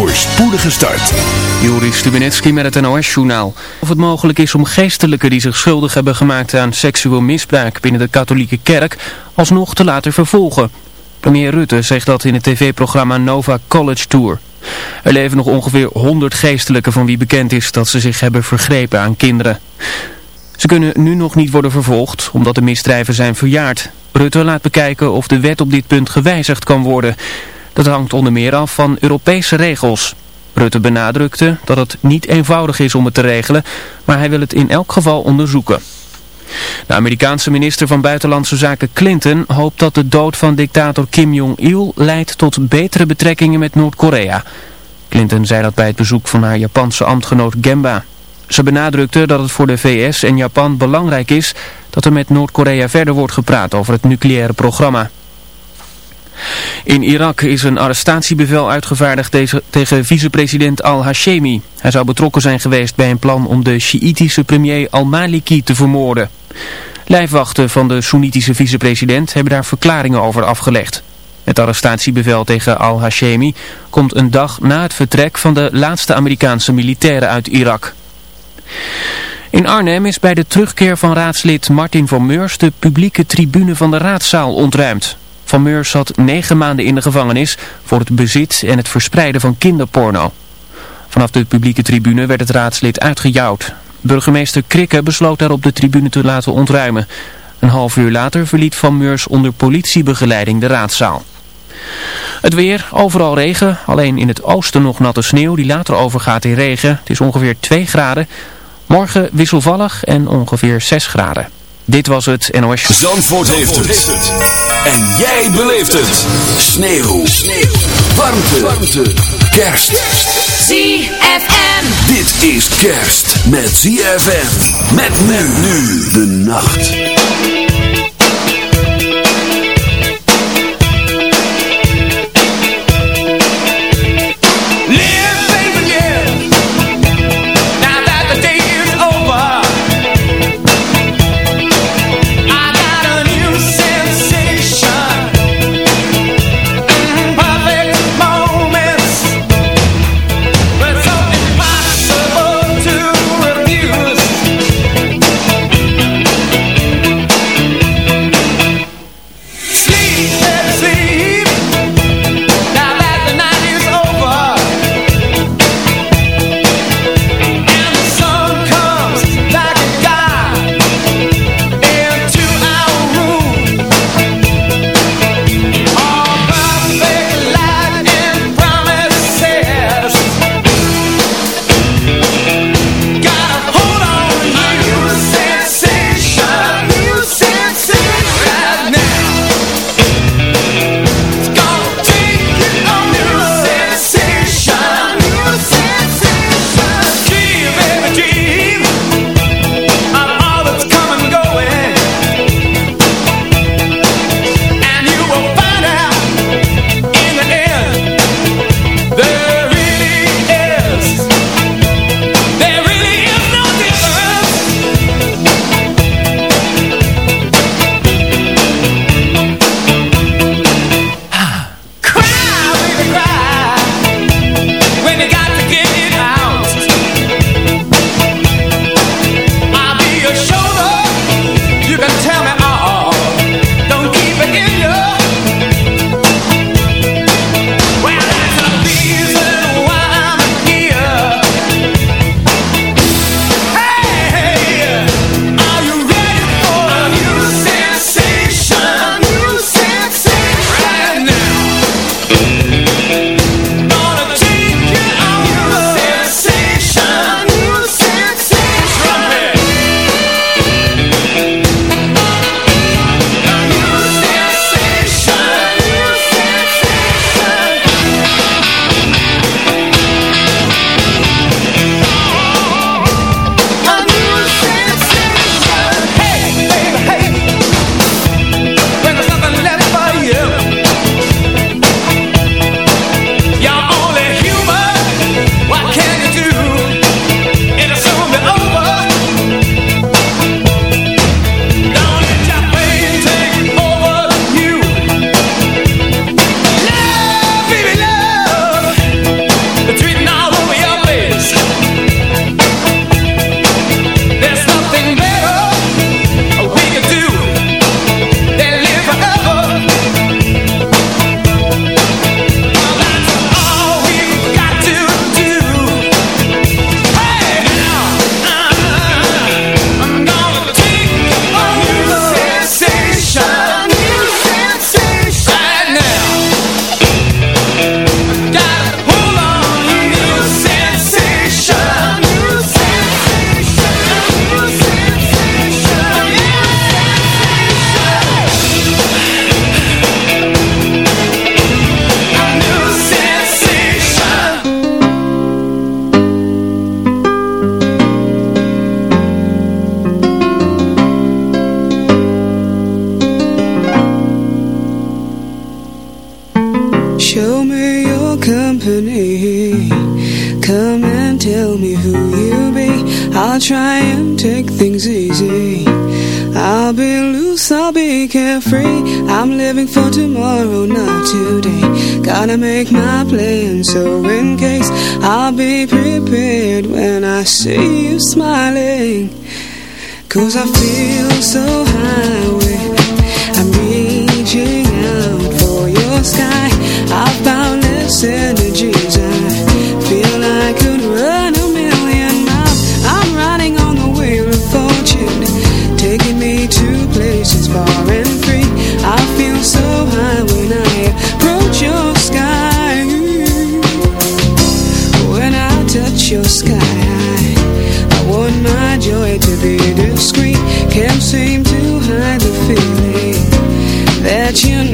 voor spoedige start. Joris Stubenetski met het NOS-journaal. Of het mogelijk is om geestelijken die zich schuldig hebben gemaakt aan seksueel misbruik binnen de katholieke kerk alsnog te laten vervolgen. Premier Rutte zegt dat in het tv-programma Nova College Tour. Er leven nog ongeveer 100 geestelijken van wie bekend is dat ze zich hebben vergrepen aan kinderen. Ze kunnen nu nog niet worden vervolgd omdat de misdrijven zijn verjaard. Rutte laat bekijken of de wet op dit punt gewijzigd kan worden. Dat hangt onder meer af van Europese regels. Rutte benadrukte dat het niet eenvoudig is om het te regelen, maar hij wil het in elk geval onderzoeken. De Amerikaanse minister van Buitenlandse Zaken Clinton hoopt dat de dood van dictator Kim Jong-il leidt tot betere betrekkingen met Noord-Korea. Clinton zei dat bij het bezoek van haar Japanse ambtgenoot Gemba. Ze benadrukte dat het voor de VS en Japan belangrijk is dat er met Noord-Korea verder wordt gepraat over het nucleaire programma. In Irak is een arrestatiebevel uitgevaardigd tegen vicepresident al-Hashemi. Hij zou betrokken zijn geweest bij een plan om de Sjiitische premier al-Maliki te vermoorden. Lijfwachten van de Soenitische vicepresident hebben daar verklaringen over afgelegd. Het arrestatiebevel tegen al-Hashemi komt een dag na het vertrek van de laatste Amerikaanse militairen uit Irak. In Arnhem is bij de terugkeer van raadslid Martin van Meurs de publieke tribune van de raadzaal ontruimd. Van Meurs zat negen maanden in de gevangenis voor het bezit en het verspreiden van kinderporno. Vanaf de publieke tribune werd het raadslid uitgejouwd. Burgemeester Krikke besloot daarop de tribune te laten ontruimen. Een half uur later verliet Van Meurs onder politiebegeleiding de raadzaal. Het weer, overal regen, alleen in het oosten nog natte sneeuw die later overgaat in regen. Het is ongeveer 2 graden. Morgen wisselvallig en ongeveer 6 graden. Dit was het NOS. Zandvoort, Zandvoort heeft, het. En jij beleeft het. Sneeuw. Sneeuw. Warmte. Warmte. Kerst. ZFM. Dit is kerst met ZFM. Met men nu de nacht. to make my plan So in case I'll be prepared When I see you smiling. Cause I feel so high I'm reaching out for your sky. I've boundless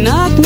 not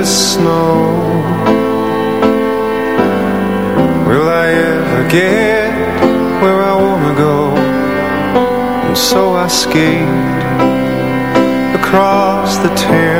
as snow. Will I ever get where I wanna go? And so I skate across the town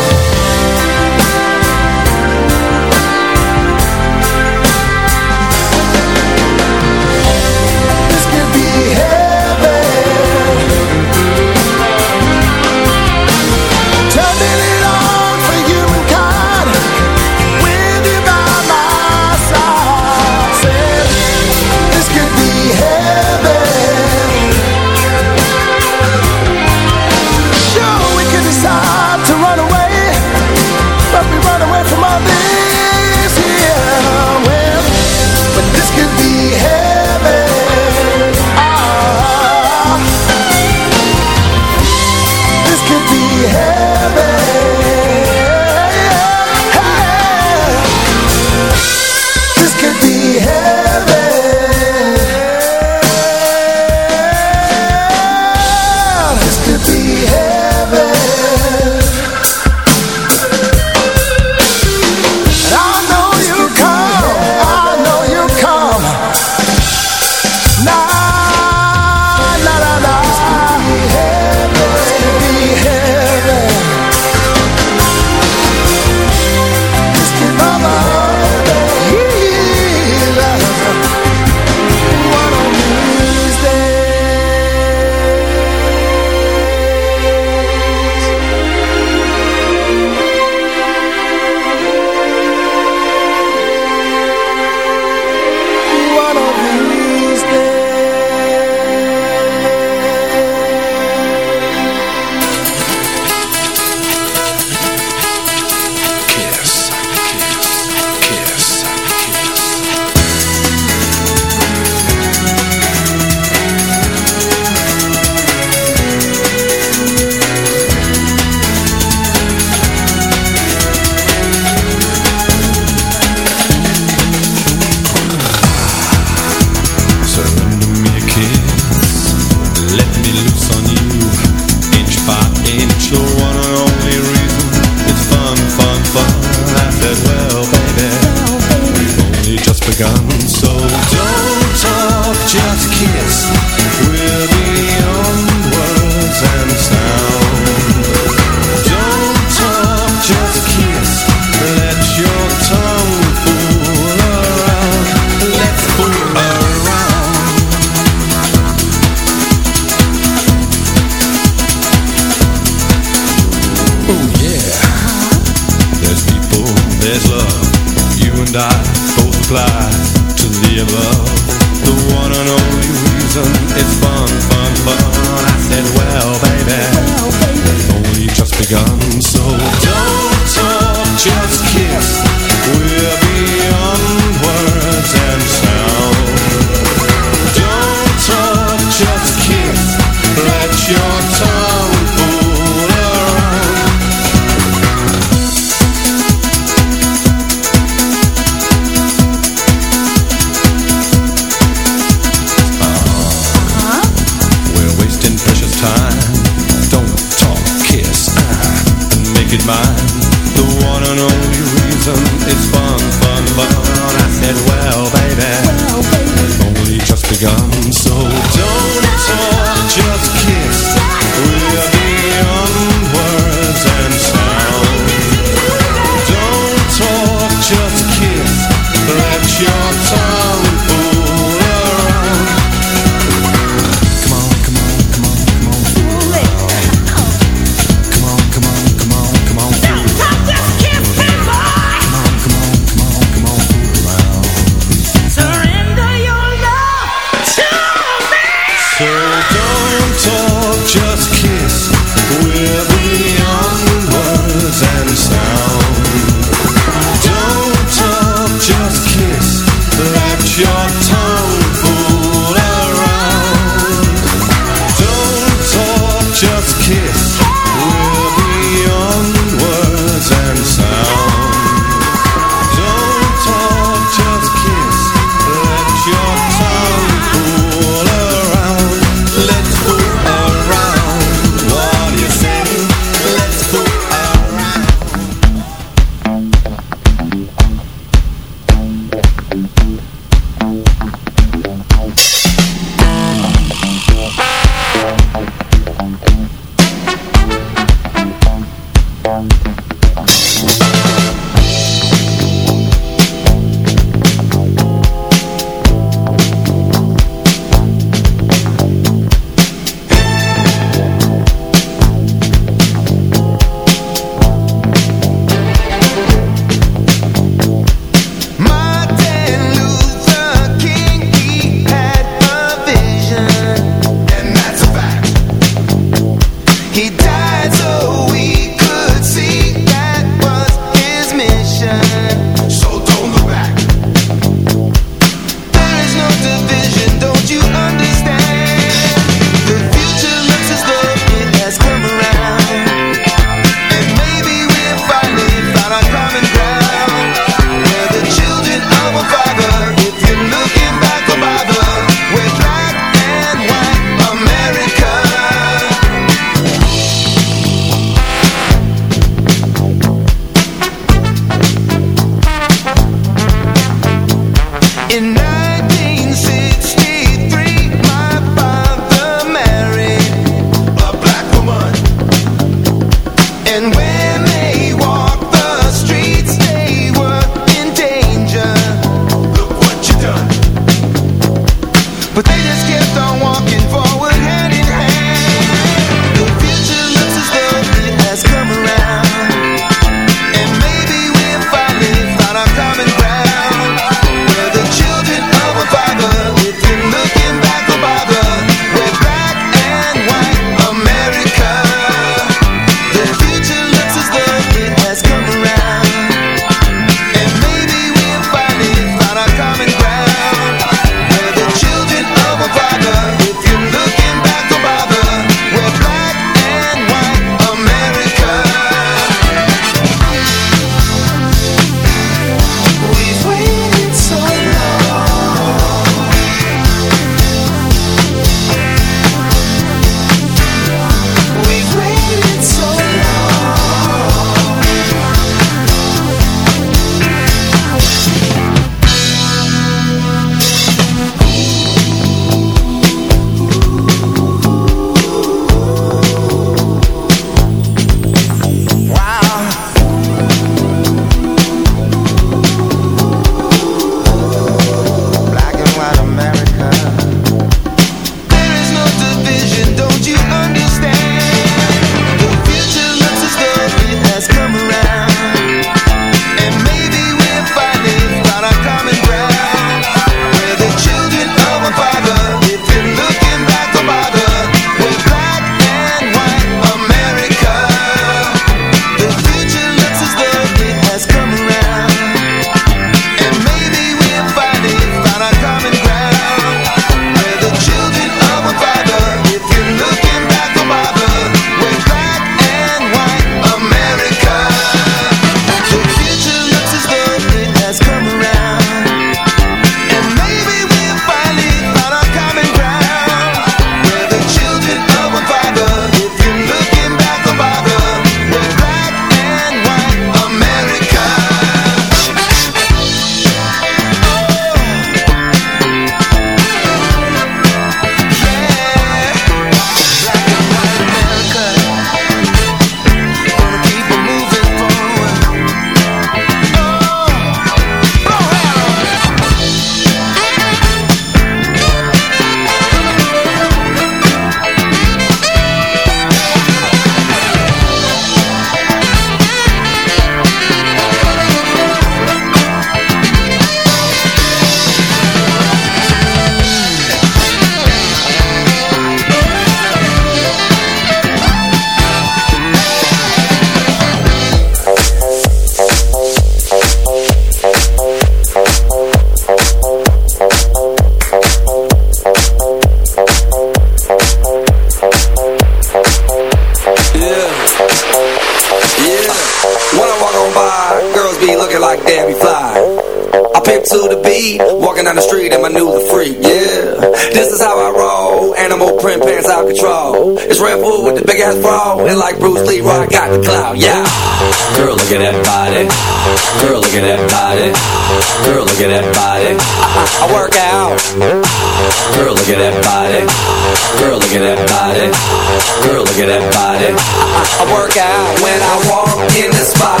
in the spot.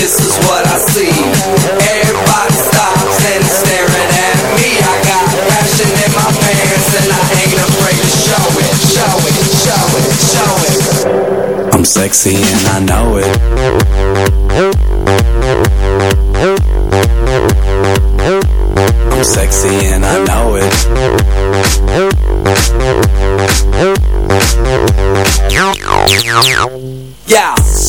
This is what I see. Everybody stops and is staring at me. I got passion in my pants and I ain't afraid to show it, show it, show it, show it. I'm sexy and I know it. I'm sexy and I know it. Yeah,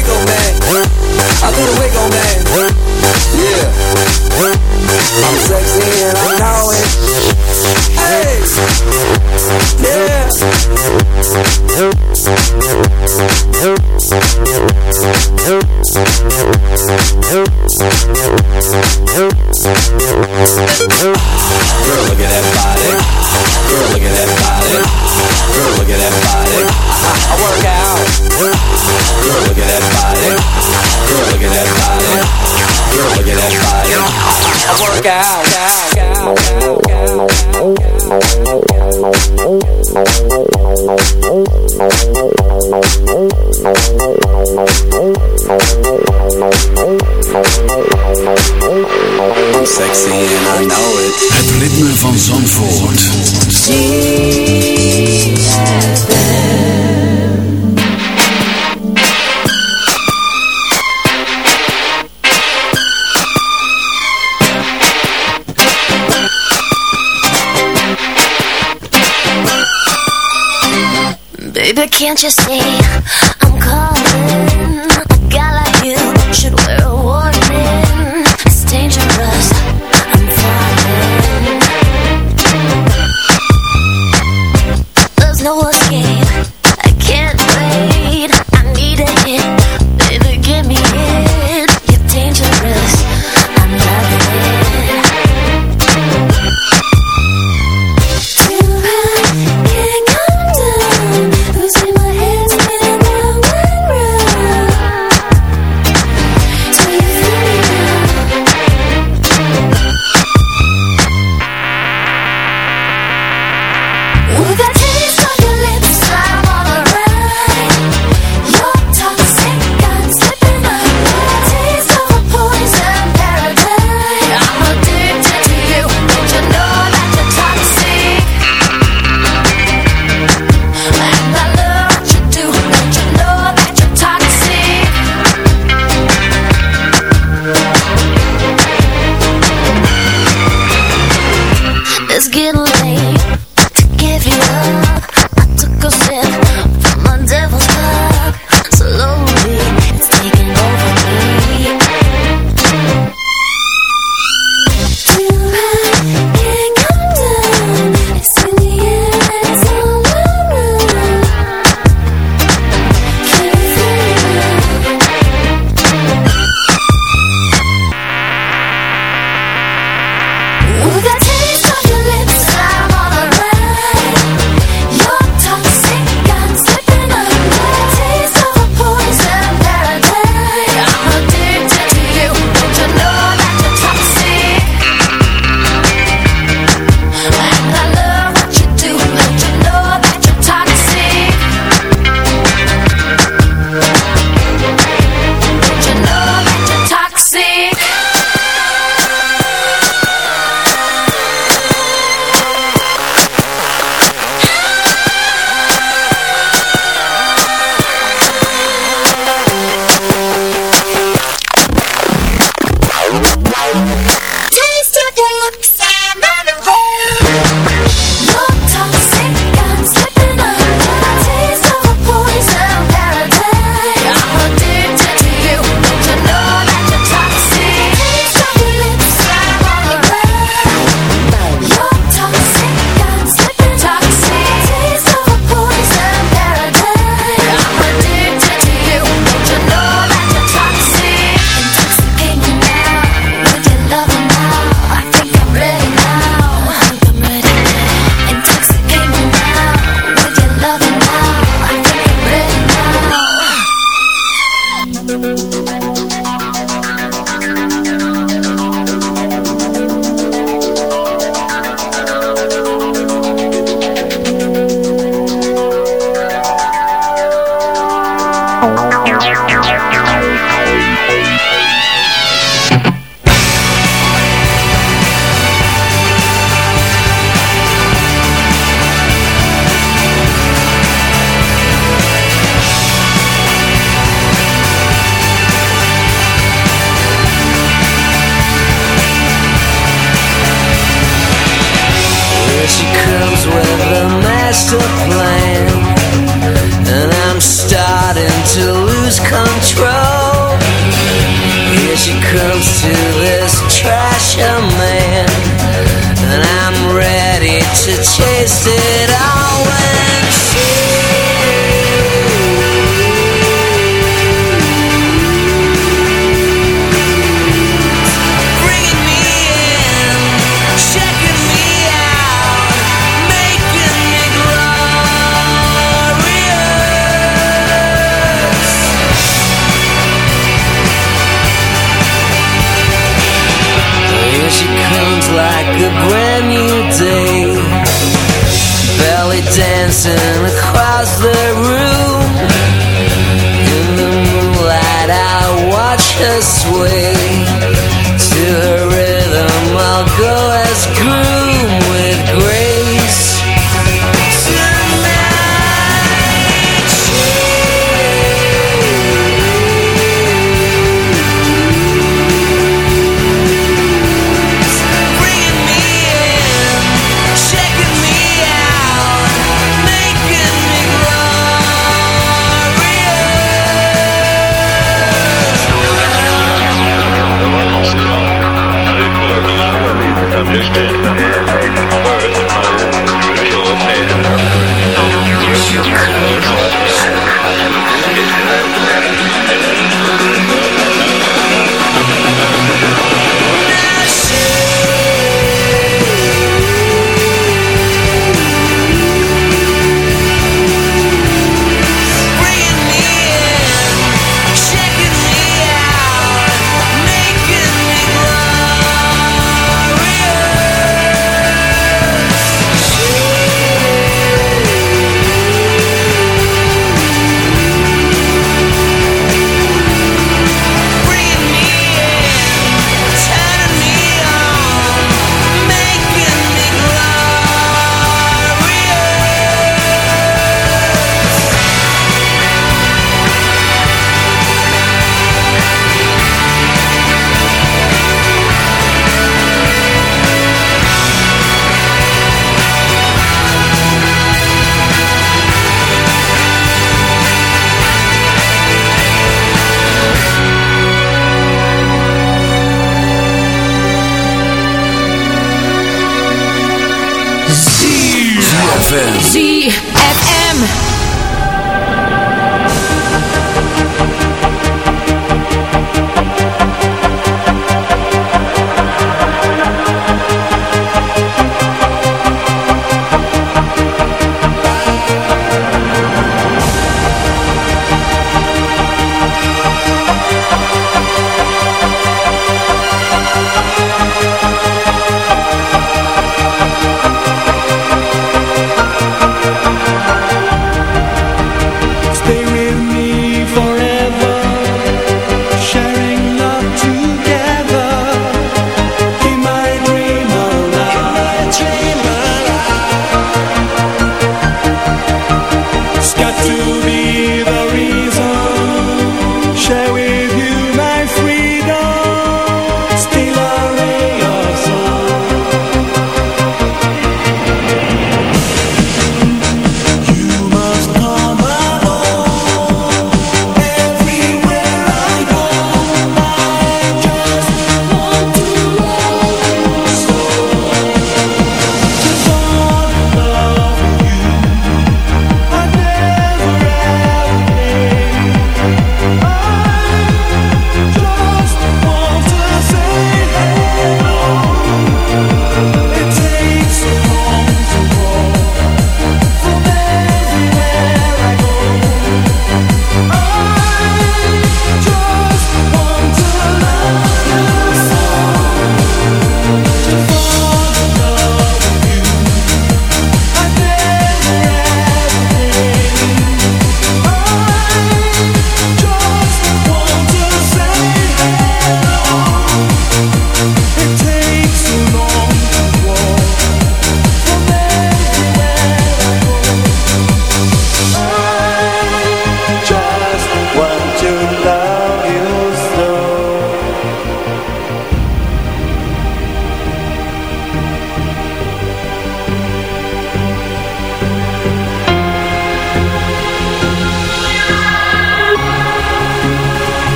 Wiggle, man. I do the wiggle, man. Yeah. I'm sexy and I know it. Hey. Yeah.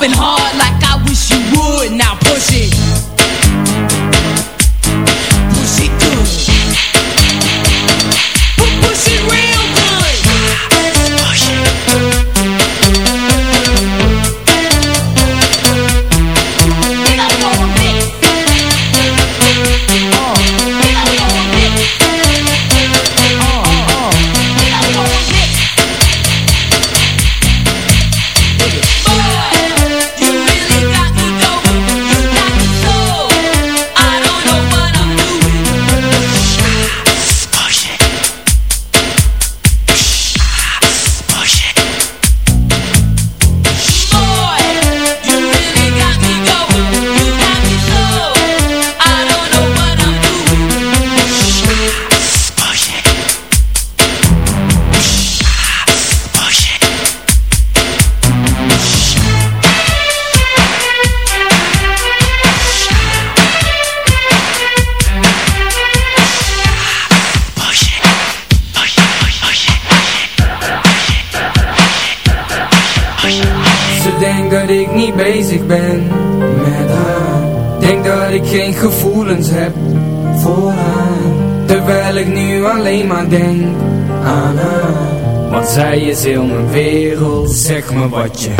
been hard. Wereld Zeg me wat je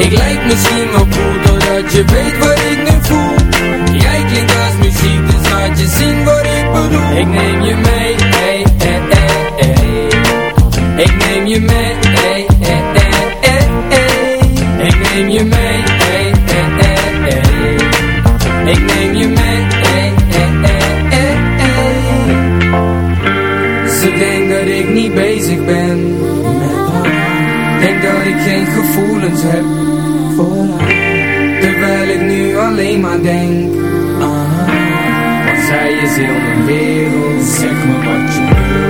Ik lijk misschien wel cool Doordat je weet wat ik nu voel. Jij klinkt als muziek Dus laat je zien wat ik bedoel Terwijl ik nu alleen maar denk haar Want zij is heel mijn wereld. Zeg me wat je wil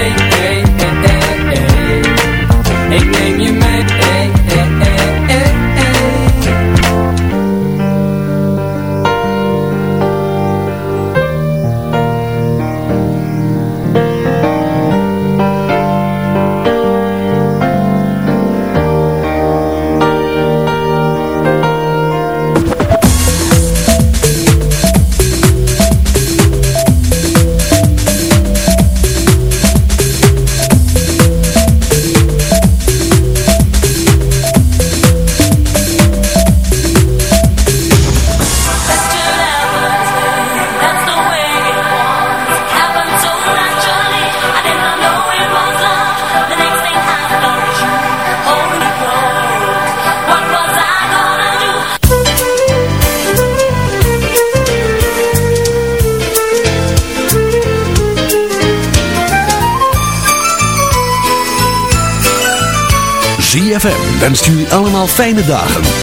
wenst jullie allemaal fijne dagen.